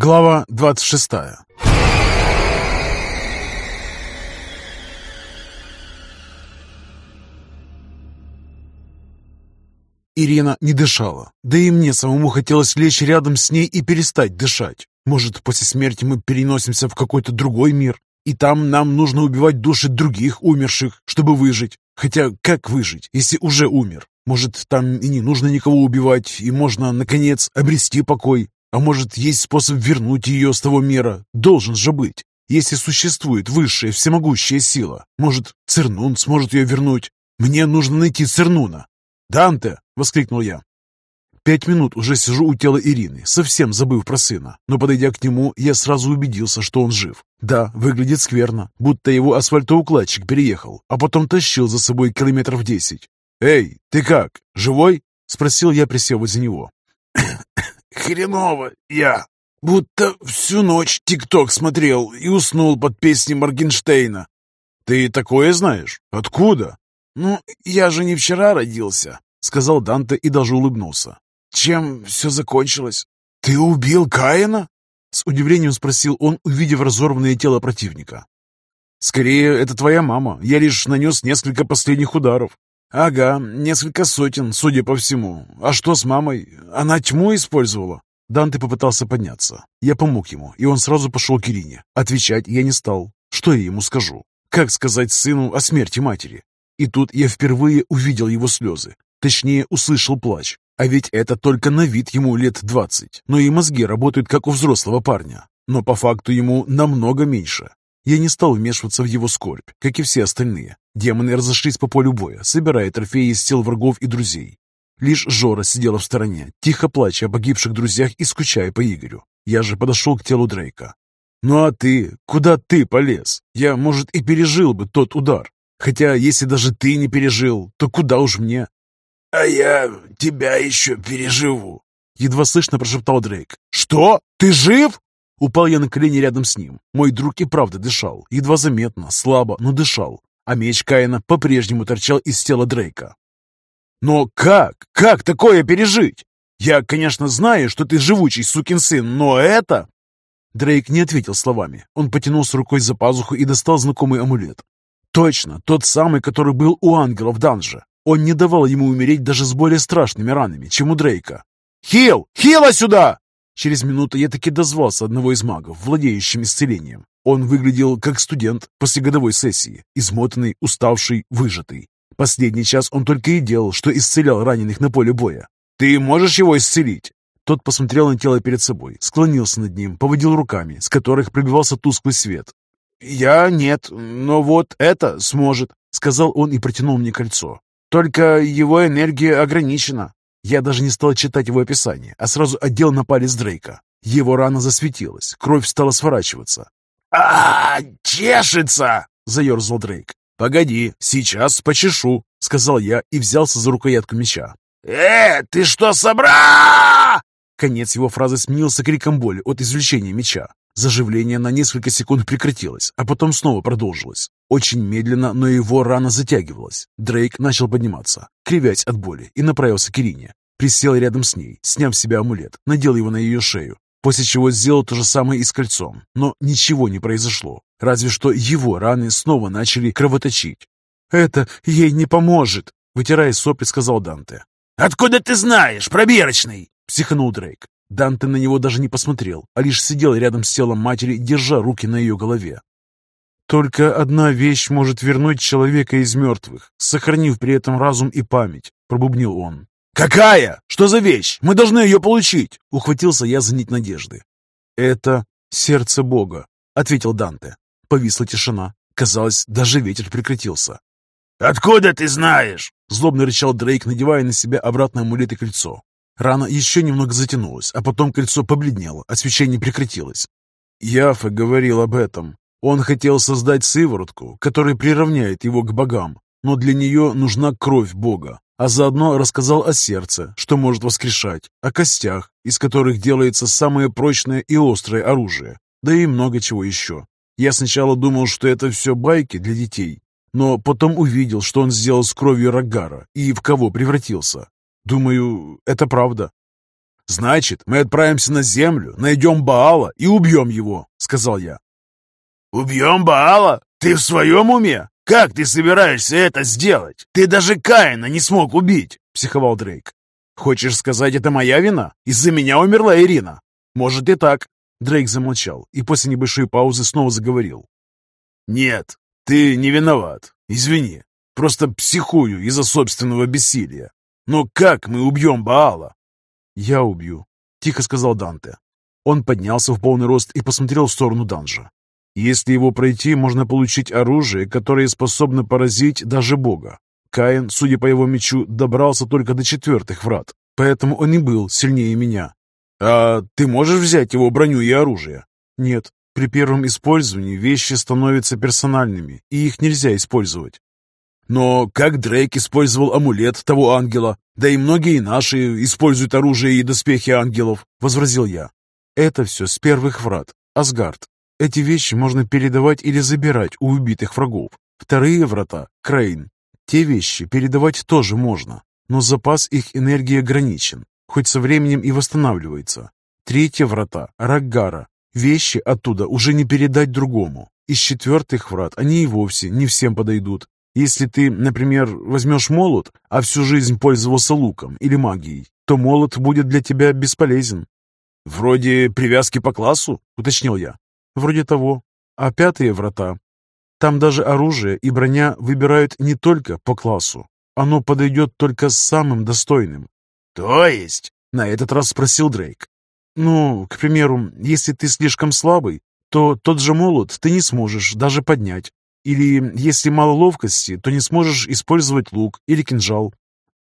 Глава 26 Ирина не дышала, да и мне самому хотелось лечь рядом с ней и перестать дышать. Может, после смерти мы переносимся в какой-то другой мир, и там нам нужно убивать души других умерших, чтобы выжить. Хотя как выжить, если уже умер? Может, там и не нужно никого убивать, и можно, наконец, обрести покой? А может, есть способ вернуть ее с того мира? Должен же быть. Если существует высшая всемогущая сила, может, Цернун сможет ее вернуть? Мне нужно найти Цернуна. «Данте!» — воскликнул я. Пять минут уже сижу у тела Ирины, совсем забыв про сына. Но, подойдя к нему, я сразу убедился, что он жив. Да, выглядит скверно, будто его асфальтоукладчик переехал, а потом тащил за собой километров десять. «Эй, ты как, живой?» — спросил я, присев возле него. «Хреново я, будто всю ночь ТикТок смотрел и уснул под песни Моргенштейна». «Ты такое знаешь? Откуда?» «Ну, я же не вчера родился», — сказал Данте и даже улыбнулся. Чем все закончилось? Ты убил Каина? С удивлением спросил он, увидев разорванное тело противника. «Скорее, это твоя мама. Я лишь нанес несколько последних ударов». «Ага, несколько сотен, судя по всему. А что с мамой? Она тьму использовала?» Данте попытался подняться. Я помог ему, и он сразу пошел к Ирине. Отвечать я не стал. Что я ему скажу? Как сказать сыну о смерти матери? И тут я впервые увидел его слезы. Точнее, услышал плач. А ведь это только на вид ему лет двадцать, но и мозги работают как у взрослого парня. Но по факту ему намного меньше. Я не стал вмешиваться в его скорбь, как и все остальные. Демоны разошлись по полю боя, собирая трофеи из тел врагов и друзей. Лишь Жора сидела в стороне, тихо плача о погибших друзьях и скучая по Игорю. Я же подошел к телу Дрейка. «Ну а ты? Куда ты полез? Я, может, и пережил бы тот удар. Хотя, если даже ты не пережил, то куда уж мне? «А я тебя еще переживу», — едва слышно прошептал Дрейк. «Что? Ты жив?» Упал я на колени рядом с ним. Мой друг и правда дышал, едва заметно, слабо, но дышал. А меч Каина по-прежнему торчал из тела Дрейка. «Но как? Как такое пережить? Я, конечно, знаю, что ты живучий сукин сын, но это...» Дрейк не ответил словами. Он потянулся рукой за пазуху и достал знакомый амулет. Точно, тот самый, который был у ангела в данже. Он не давал ему умереть даже с более страшными ранами, чем у Дрейка. «Хил! Хила сюда!» Через минуту я таки дозвался одного из магов, владеющим исцелением. Он выглядел как студент после годовой сессии, измотанный, уставший, выжатый. Последний час он только и делал, что исцелял раненых на поле боя. «Ты можешь его исцелить?» Тот посмотрел на тело перед собой, склонился над ним, поводил руками, с которых пробивался тусклый свет. «Я нет, но вот это сможет», — сказал он и протянул мне кольцо. Только его энергия ограничена. Я даже не стал читать его описание, а сразу одел на палец Дрейка. Его рана засветилась, кровь стала сворачиваться. А, чешется!» — заерзал Дрейк. «Погоди, сейчас почешу», — сказал я и взялся за рукоятку меча. «Э, ты что собрал?» Конец его фразы сменился криком боли от извлечения меча. Заживление на несколько секунд прекратилось, а потом снова продолжилось. Очень медленно, но его рана затягивалась. Дрейк начал подниматься, кривясь от боли, и направился к Ирине. Присел рядом с ней, сняв с себя амулет, надел его на ее шею, после чего сделал то же самое и с кольцом. Но ничего не произошло, разве что его раны снова начали кровоточить. «Это ей не поможет», — вытирая сопли, сказал Данте. «Откуда ты знаешь, пробирочный?» — психанул Дрейк. Данте на него даже не посмотрел, а лишь сидел рядом с телом матери, держа руки на ее голове. «Только одна вещь может вернуть человека из мертвых, сохранив при этом разум и память», — пробубнил он. «Какая? Что за вещь? Мы должны ее получить!» — ухватился я за нить надежды. «Это сердце Бога», — ответил Данте. Повисла тишина. Казалось, даже ветер прекратился. «Откуда ты знаешь?» — злобно рычал Дрейк, надевая на себя обратно амулет и кольцо. Рана еще немного затянулась, а потом кольцо побледнело, а свечение прекратилось. Яфа говорил об этом. Он хотел создать сыворотку, которая приравняет его к богам, но для нее нужна кровь Бога, а заодно рассказал о сердце, что может воскрешать, о костях, из которых делается самое прочное и острое оружие, да и много чего еще. Я сначала думал, что это все байки для детей, но потом увидел, что он сделал с кровью Рагара и в кого превратился. Думаю, это правда. «Значит, мы отправимся на землю, найдем Баала и убьем его», — сказал я. «Убьем Баала? Ты в своем уме? Как ты собираешься это сделать? Ты даже Каина не смог убить!» — психовал Дрейк. «Хочешь сказать, это моя вина? Из-за меня умерла Ирина?» «Может и так». Дрейк замолчал и после небольшой паузы снова заговорил. «Нет, ты не виноват. Извини. Просто психую из-за собственного бессилия. Но как мы убьем Баала?» «Я убью», — тихо сказал Данте. Он поднялся в полный рост и посмотрел в сторону данжа. Если его пройти, можно получить оружие, которое способно поразить даже Бога. Каин, судя по его мечу, добрался только до четвертых врат, поэтому он и был сильнее меня. «А ты можешь взять его броню и оружие?» «Нет. При первом использовании вещи становятся персональными, и их нельзя использовать». «Но как Дрейк использовал амулет того ангела, да и многие наши используют оружие и доспехи ангелов», — возразил я. «Это все с первых врат. Асгард. Эти вещи можно передавать или забирать у убитых врагов. Вторые врата – Крейн. Те вещи передавать тоже можно, но запас их энергии ограничен, хоть со временем и восстанавливается. Третьи врата – Раггара. Вещи оттуда уже не передать другому. Из четвертых врат они и вовсе не всем подойдут. Если ты, например, возьмешь молот, а всю жизнь пользовался луком или магией, то молот будет для тебя бесполезен. «Вроде привязки по классу?» – уточнил я. Вроде того. А пятые врата. Там даже оружие и броня выбирают не только по классу. Оно подойдет только самым достойным. То есть? На этот раз спросил Дрейк. Ну, к примеру, если ты слишком слабый, то тот же молот ты не сможешь даже поднять. Или если мало ловкости, то не сможешь использовать лук или кинжал.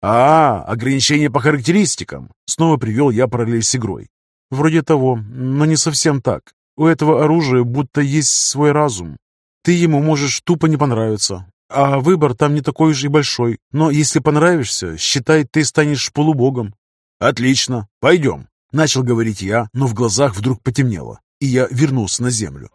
А, ограничение по характеристикам. Снова привел я параллель с игрой. Вроде того, но не совсем так. У этого оружия будто есть свой разум. Ты ему можешь тупо не понравиться. А выбор там не такой уж и большой. Но если понравишься, считай, ты станешь полубогом. Отлично, пойдем. Начал говорить я, но в глазах вдруг потемнело, и я вернулся на землю.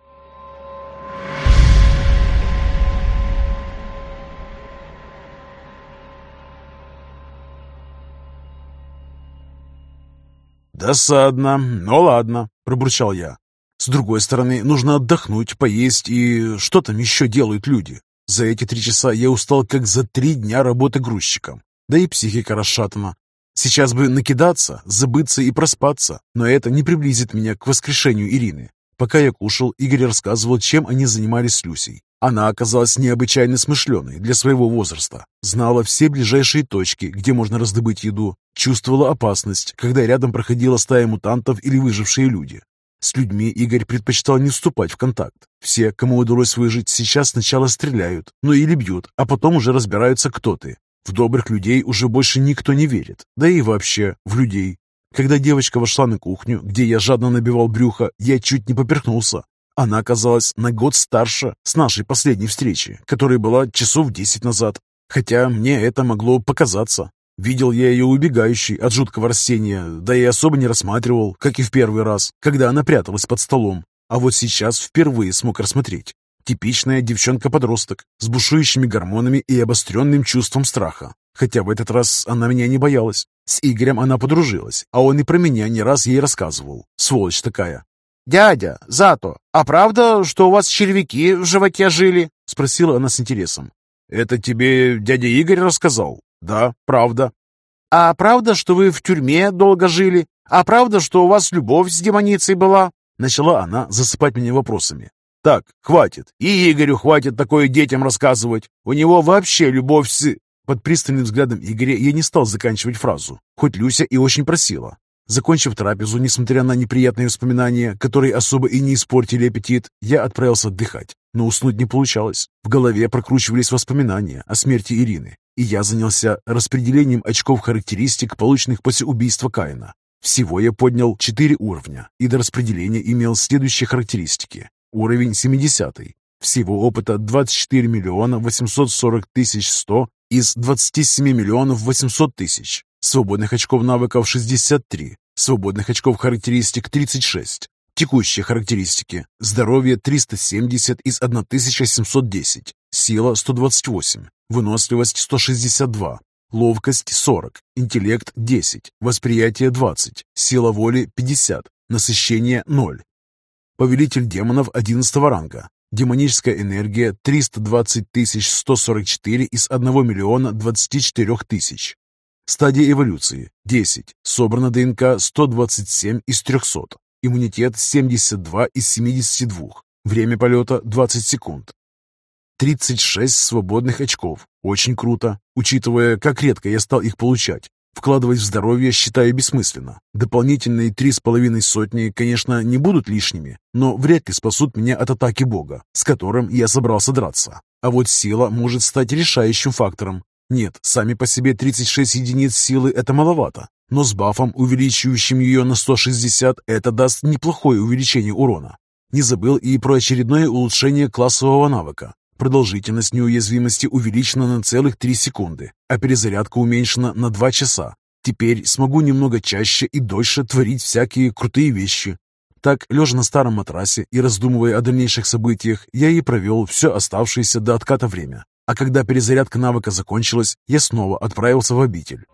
«Досадно, но ладно», — пробурчал я. С другой стороны, нужно отдохнуть, поесть и что там еще делают люди. За эти три часа я устал как за три дня работы грузчиком. Да и психика расшатана. Сейчас бы накидаться, забыться и проспаться, но это не приблизит меня к воскрешению Ирины. Пока я кушал, Игорь рассказывал, чем они занимались с Люсей. Она оказалась необычайно смышленой для своего возраста, знала все ближайшие точки, где можно раздобыть еду, чувствовала опасность, когда рядом проходила стая мутантов или выжившие люди. С людьми Игорь предпочитал не вступать в контакт. Все, кому удалось выжить, сейчас сначала стреляют, ну или бьют, а потом уже разбираются, кто ты. В добрых людей уже больше никто не верит, да и вообще в людей. Когда девочка вошла на кухню, где я жадно набивал брюхо, я чуть не поперхнулся. Она оказалась на год старше с нашей последней встречи, которая была часов десять назад. Хотя мне это могло показаться. Видел я ее убегающей от жуткого растения, да и особо не рассматривал, как и в первый раз, когда она пряталась под столом. А вот сейчас впервые смог рассмотреть. Типичная девчонка-подросток с бушующими гормонами и обостренным чувством страха. Хотя в этот раз она меня не боялась. С Игорем она подружилась, а он и про меня не раз ей рассказывал. Сволочь такая. «Дядя, Зато, а правда, что у вас червяки в животе жили?» Спросила она с интересом. «Это тебе дядя Игорь рассказал?» «Да, правда». «А правда, что вы в тюрьме долго жили? А правда, что у вас любовь с демоницей была?» Начала она засыпать меня вопросами. «Так, хватит. И Игорю хватит такое детям рассказывать. У него вообще любовь с...» Под пристальным взглядом Игоря я не стал заканчивать фразу, хоть Люся и очень просила. Закончив трапезу, несмотря на неприятные воспоминания, которые особо и не испортили аппетит, я отправился отдыхать. Но уснуть не получалось. В голове прокручивались воспоминания о смерти Ирины, и я занялся распределением очков характеристик, полученных после убийства Каина. Всего я поднял 4 уровня, и до распределения имел следующие характеристики. Уровень 70. Всего опыта 24 миллиона 840 тысяч 100 из 27 миллионов 800 тысяч. Свободных очков навыков 63. Свободных очков характеристик 36. Текущие характеристики. Здоровье 370 из 1710. Сила 128. Выносливость 162. ловкость 40, интеллект 10, восприятие 20, сила воли 50, насыщение 0. Повелитель демонов 11 ранга. Демоническая энергия 320 144 из 1 миллиона 24 тысяч. Стадия эволюции 10. Собрано ДНК 127 из 300. Иммунитет 72 из 72. Время полета 20 секунд. 36 свободных очков. Очень круто, учитывая, как редко я стал их получать. Вкладывать в здоровье считаю бессмысленно. Дополнительные три с половиной сотни, конечно, не будут лишними, но вряд ли спасут меня от атаки бога, с которым я собрался драться. А вот сила может стать решающим фактором. Нет, сами по себе 36 единиц силы – это маловато, но с бафом, увеличивающим ее на 160, это даст неплохое увеличение урона. Не забыл и про очередное улучшение классового навыка. Продолжительность неуязвимости увеличена на целых 3 секунды, а перезарядка уменьшена на 2 часа. Теперь смогу немного чаще и дольше творить всякие крутые вещи. Так, лежа на старом матрасе и раздумывая о дальнейших событиях, я и провел все оставшееся до отката время. А когда перезарядка навыка закончилась, я снова отправился в обитель.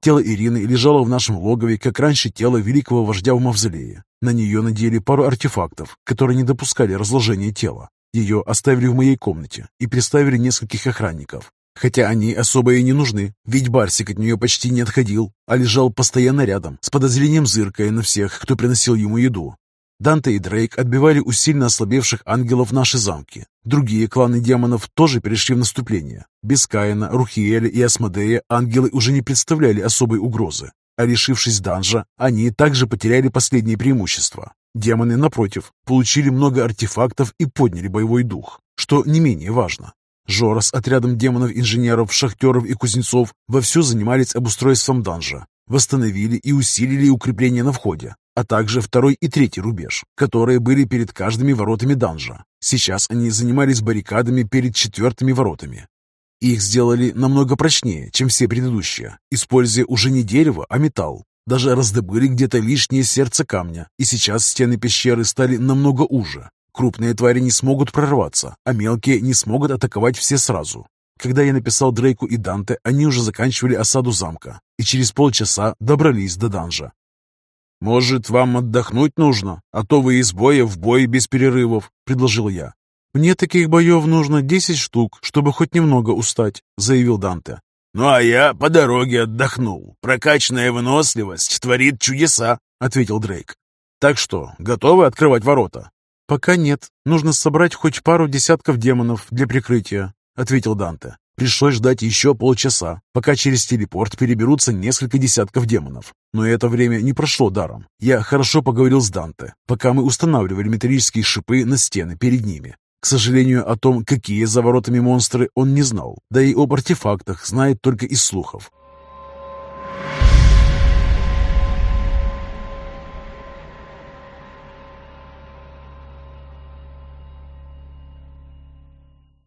Тело Ирины лежало в нашем логове, как раньше тело великого вождя в мавзолее. На нее надели пару артефактов, которые не допускали разложения тела. Ее оставили в моей комнате и приставили нескольких охранников. Хотя они особо и не нужны, ведь Барсик от нее почти не отходил, а лежал постоянно рядом, с подозрением зыркая на всех, кто приносил ему еду. Данте и Дрейк отбивали у сильно ослабевших ангелов наши замки. Другие кланы демонов тоже перешли в наступление. Без Каина, Рухиэля и Асмодея ангелы уже не представляли особой угрозы. А решившись данжа, они также потеряли последние преимущества. Демоны, напротив, получили много артефактов и подняли боевой дух, что не менее важно. Жора с отрядом демонов-инженеров, шахтеров и кузнецов вовсю занимались обустройством данжа, восстановили и усилили укрепления на входе, а также второй и третий рубеж, которые были перед каждыми воротами данжа. Сейчас они занимались баррикадами перед четвертыми воротами. Их сделали намного прочнее, чем все предыдущие, используя уже не дерево, а металл. Даже раздобыли где-то лишнее сердце камня, и сейчас стены пещеры стали намного уже. Крупные твари не смогут прорваться, а мелкие не смогут атаковать все сразу. Когда я написал Дрейку и Данте, они уже заканчивали осаду замка и через полчаса добрались до данжа. «Может, вам отдохнуть нужно, а то вы из боя в бой без перерывов», — предложил я. «Мне таких боев нужно десять штук, чтобы хоть немного устать», — заявил Данте. «Ну, а я по дороге отдохнул. Прокачанная выносливость творит чудеса», — ответил Дрейк. «Так что, готовы открывать ворота?» «Пока нет. Нужно собрать хоть пару десятков демонов для прикрытия», — ответил Данте. Пришлось ждать еще полчаса, пока через телепорт переберутся несколько десятков демонов. Но это время не прошло даром. Я хорошо поговорил с Данте, пока мы устанавливали металлические шипы на стены перед ними. К сожалению, о том, какие за воротами монстры, он не знал, да и об артефактах знает только из слухов.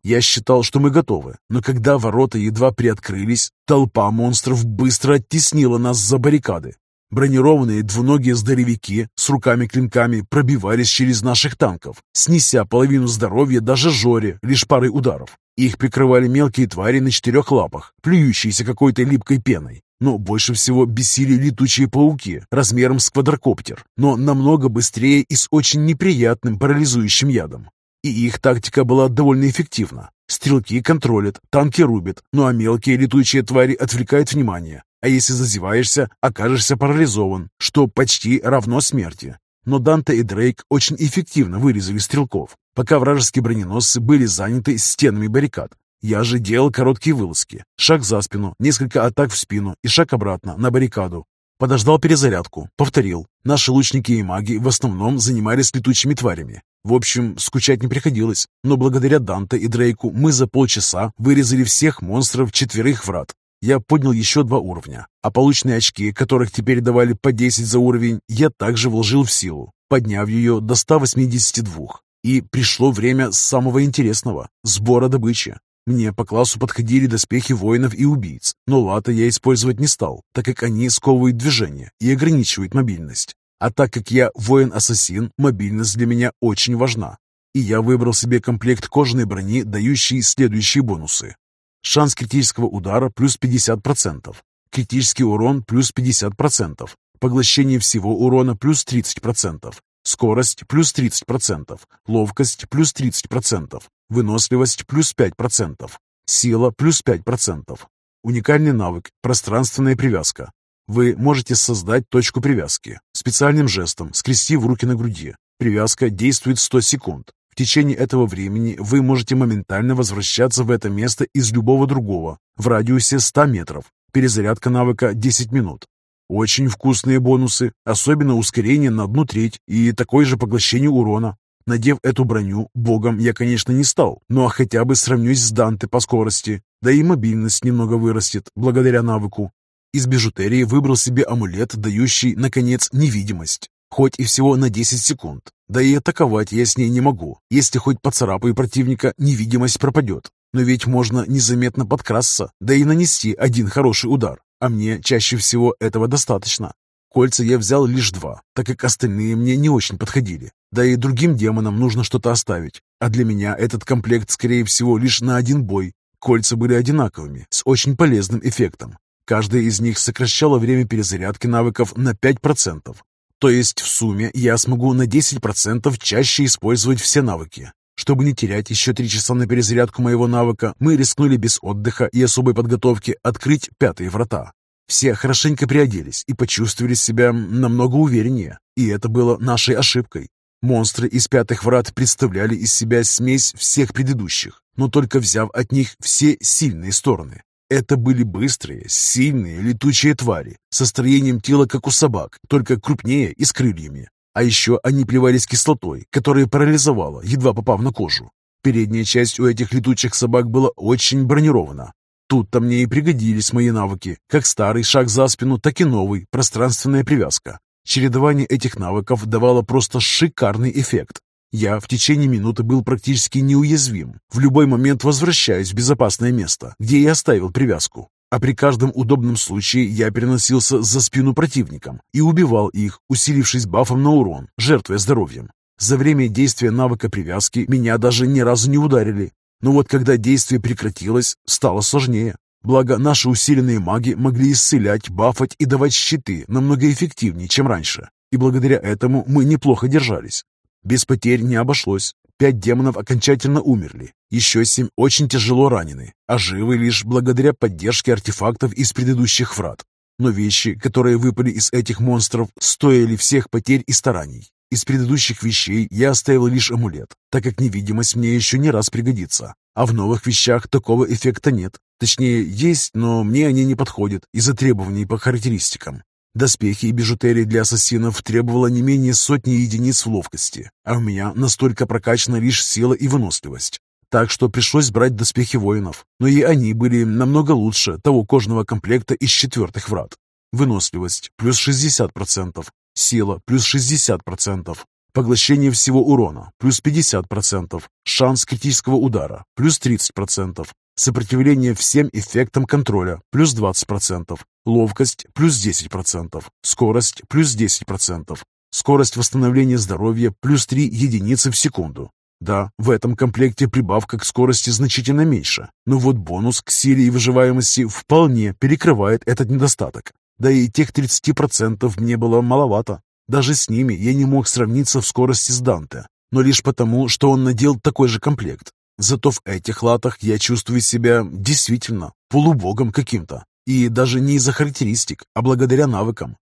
Я считал, что мы готовы, но когда ворота едва приоткрылись, толпа монстров быстро оттеснила нас за баррикады. Бронированные двуногие здоровяки с руками-клинками пробивались через наших танков, снеся половину здоровья даже Жоре лишь парой ударов. Их прикрывали мелкие твари на четырех лапах, плюющиеся какой-то липкой пеной. Но больше всего бесили летучие пауки размером с квадрокоптер, но намного быстрее и с очень неприятным парализующим ядом. И их тактика была довольно эффективна. Стрелки контролят, танки рубят, ну а мелкие летучие твари отвлекают внимание. А если зазеваешься, окажешься парализован, что почти равно смерти. Но Данте и Дрейк очень эффективно вырезали стрелков, пока вражеские броненосцы были заняты стенами баррикад. Я же делал короткие вылазки. Шаг за спину, несколько атак в спину и шаг обратно на баррикаду. Подождал перезарядку, повторил. Наши лучники и маги в основном занимались летучими тварями. В общем, скучать не приходилось, но благодаря Данте и Дрейку мы за полчаса вырезали всех монстров четверых врат. Я поднял еще два уровня, а полученные очки, которых теперь давали по 10 за уровень, я также вложил в силу, подняв ее до 182. И пришло время самого интересного – сбора добычи. Мне по классу подходили доспехи воинов и убийц, но лата я использовать не стал, так как они сковывают движение и ограничивают мобильность. А так как я воин-ассасин, мобильность для меня очень важна. И я выбрал себе комплект кожаной брони, дающий следующие бонусы. Шанс критического удара плюс 50%. Критический урон плюс 50%. Поглощение всего урона плюс 30%. Скорость плюс 30%. Ловкость плюс 30%. Выносливость плюс 5%. Сила плюс 5%. Уникальный навык «Пространственная привязка». Вы можете создать точку привязки. Специальным жестом, скрестив руки на груди. Привязка действует 100 секунд. В течение этого времени вы можете моментально возвращаться в это место из любого другого в радиусе 100 метров. Перезарядка навыка 10 минут. Очень вкусные бонусы, особенно ускорение на одну треть и такое же поглощение урона. Надев эту броню, богом я, конечно, не стал, но хотя бы сравнюсь с Данте по скорости, да и мобильность немного вырастет, благодаря навыку. Из бижутерии выбрал себе амулет, дающий, наконец, невидимость. Хоть и всего на 10 секунд. Да и атаковать я с ней не могу. Если хоть поцарапаю противника, невидимость пропадет. Но ведь можно незаметно подкрасться, да и нанести один хороший удар. А мне чаще всего этого достаточно. Кольца я взял лишь два, так как остальные мне не очень подходили. Да и другим демонам нужно что-то оставить. А для меня этот комплект, скорее всего, лишь на один бой. Кольца были одинаковыми, с очень полезным эффектом. Каждая из них сокращала время перезарядки навыков на 5%. То есть в сумме я смогу на 10% чаще использовать все навыки. Чтобы не терять еще три часа на перезарядку моего навыка, мы рискнули без отдыха и особой подготовки открыть пятые врата. Все хорошенько приоделись и почувствовали себя намного увереннее, и это было нашей ошибкой. Монстры из пятых врат представляли из себя смесь всех предыдущих, но только взяв от них все сильные стороны. Это были быстрые, сильные, летучие твари, со строением тела, как у собак, только крупнее и с крыльями. А еще они плевались кислотой, которая парализовала, едва попав на кожу. Передняя часть у этих летучих собак была очень бронирована. Тут-то мне и пригодились мои навыки, как старый шаг за спину, так и новый, пространственная привязка. Чередование этих навыков давало просто шикарный эффект. Я в течение минуты был практически неуязвим. В любой момент возвращаюсь в безопасное место, где я оставил привязку. А при каждом удобном случае я переносился за спину противникам и убивал их, усилившись бафом на урон, жертвуя здоровьем. За время действия навыка привязки меня даже ни разу не ударили. Но вот когда действие прекратилось, стало сложнее. Благо, наши усиленные маги могли исцелять, бафать и давать щиты намного эффективнее, чем раньше. И благодаря этому мы неплохо держались. Без потерь не обошлось. Пять демонов окончательно умерли. Еще семь очень тяжело ранены, а живы лишь благодаря поддержке артефактов из предыдущих врат. Но вещи, которые выпали из этих монстров, стоили всех потерь и стараний. Из предыдущих вещей я оставил лишь амулет, так как невидимость мне еще не раз пригодится. А в новых вещах такого эффекта нет. Точнее, есть, но мне они не подходят из-за требований по характеристикам. Доспехи и бижутерия для ассасинов требовала не менее сотни единиц в ловкости, а у меня настолько прокачана лишь сила и выносливость. Так что пришлось брать доспехи воинов, но и они были намного лучше того кожного комплекта из четвертых врат. Выносливость плюс 60%, сила плюс 60%, поглощение всего урона плюс 50%, шанс критического удара плюс 30%, сопротивление всем эффектам контроля плюс 20%, Ловкость плюс 10%, скорость плюс 10%, скорость восстановления здоровья плюс 3 единицы в секунду. Да, в этом комплекте прибавка к скорости значительно меньше, но вот бонус к силе и выживаемости вполне перекрывает этот недостаток. Да и тех 30% мне было маловато. Даже с ними я не мог сравниться в скорости с Данте, но лишь потому, что он надел такой же комплект. Зато в этих латах я чувствую себя действительно полубогом каким-то. И даже не из-за характеристик, а благодаря навыкам.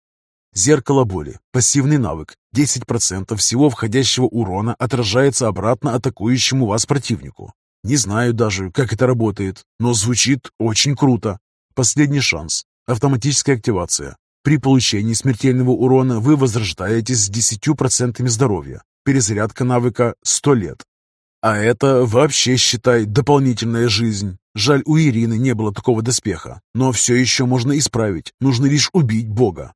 Зеркало боли. Пассивный навык. 10% всего входящего урона отражается обратно атакующему вас противнику. Не знаю даже, как это работает, но звучит очень круто. Последний шанс. Автоматическая активация. При получении смертельного урона вы возрождаетесь с 10% здоровья. Перезарядка навыка 100 лет. А это вообще, считай, дополнительная жизнь. Жаль, у Ирины не было такого доспеха, но все еще можно исправить, нужно лишь убить Бога.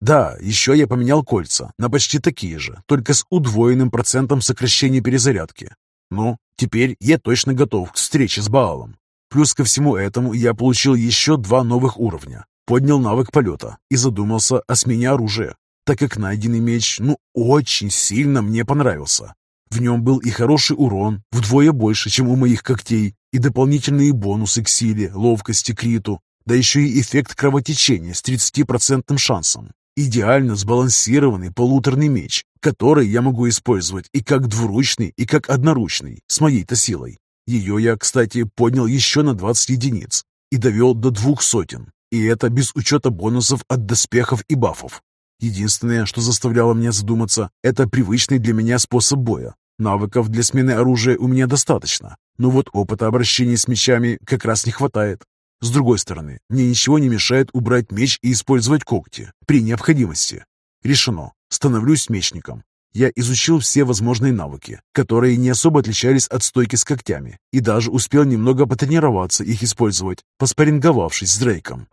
Да, еще я поменял кольца на почти такие же, только с удвоенным процентом сокращения перезарядки. Ну, теперь я точно готов к встрече с Баалом. Плюс ко всему этому я получил еще два новых уровня. Поднял навык полета и задумался о смене оружия. так как найденный меч, ну, очень сильно мне понравился. В нем был и хороший урон, вдвое больше, чем у моих когтей, и дополнительные бонусы к силе, ловкости, криту, да еще и эффект кровотечения с 30% шансом. Идеально сбалансированный полуторный меч, который я могу использовать и как двуручный, и как одноручный, с моей-то силой. Ее я, кстати, поднял еще на 20 единиц и довел до двух сотен, и это без учета бонусов от доспехов и бафов. Единственное, что заставляло меня задуматься, это привычный для меня способ боя. Навыков для смены оружия у меня достаточно, но вот опыта обращения с мечами как раз не хватает. С другой стороны, мне ничего не мешает убрать меч и использовать когти при необходимости. Решено. Становлюсь мечником. Я изучил все возможные навыки, которые не особо отличались от стойки с когтями, и даже успел немного потренироваться их использовать, поспоринговавшись с Дрейком.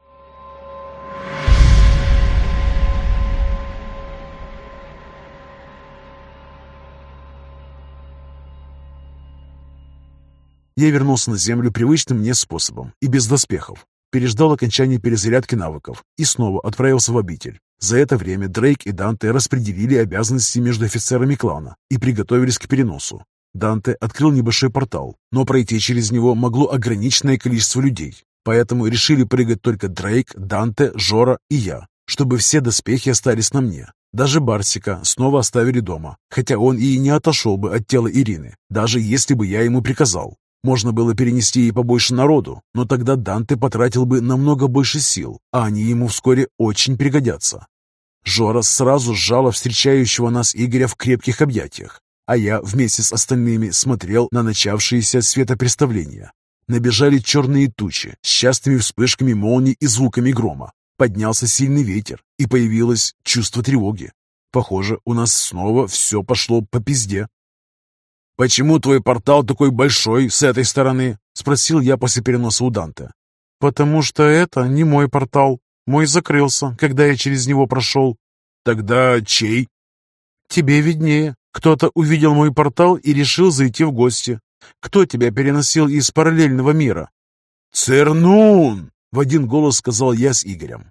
Я вернулся на Землю привычным мне способом и без доспехов. Переждал окончание перезарядки навыков и снова отправился в обитель. За это время Дрейк и Данте распределили обязанности между офицерами клана и приготовились к переносу. Данте открыл небольшой портал, но пройти через него могло ограниченное количество людей. Поэтому решили прыгать только Дрейк, Данте, Жора и я, чтобы все доспехи остались на мне. Даже Барсика снова оставили дома, хотя он и не отошел бы от тела Ирины, даже если бы я ему приказал. Можно было перенести и побольше народу, но тогда Данте потратил бы намного больше сил, а они ему вскоре очень пригодятся. Жора сразу сжала встречающего нас Игоря в крепких объятиях, а я вместе с остальными смотрел на начавшееся светопреставление. Набежали черные тучи с частыми вспышками молний и звуками грома. Поднялся сильный ветер, и появилось чувство тревоги. Похоже, у нас снова все пошло по пизде. «Почему твой портал такой большой с этой стороны?» — спросил я после переноса у Данте. «Потому что это не мой портал. Мой закрылся, когда я через него прошел». «Тогда чей?» «Тебе виднее. Кто-то увидел мой портал и решил зайти в гости. Кто тебя переносил из параллельного мира?» «Цернун!» — в один голос сказал я с Игорем.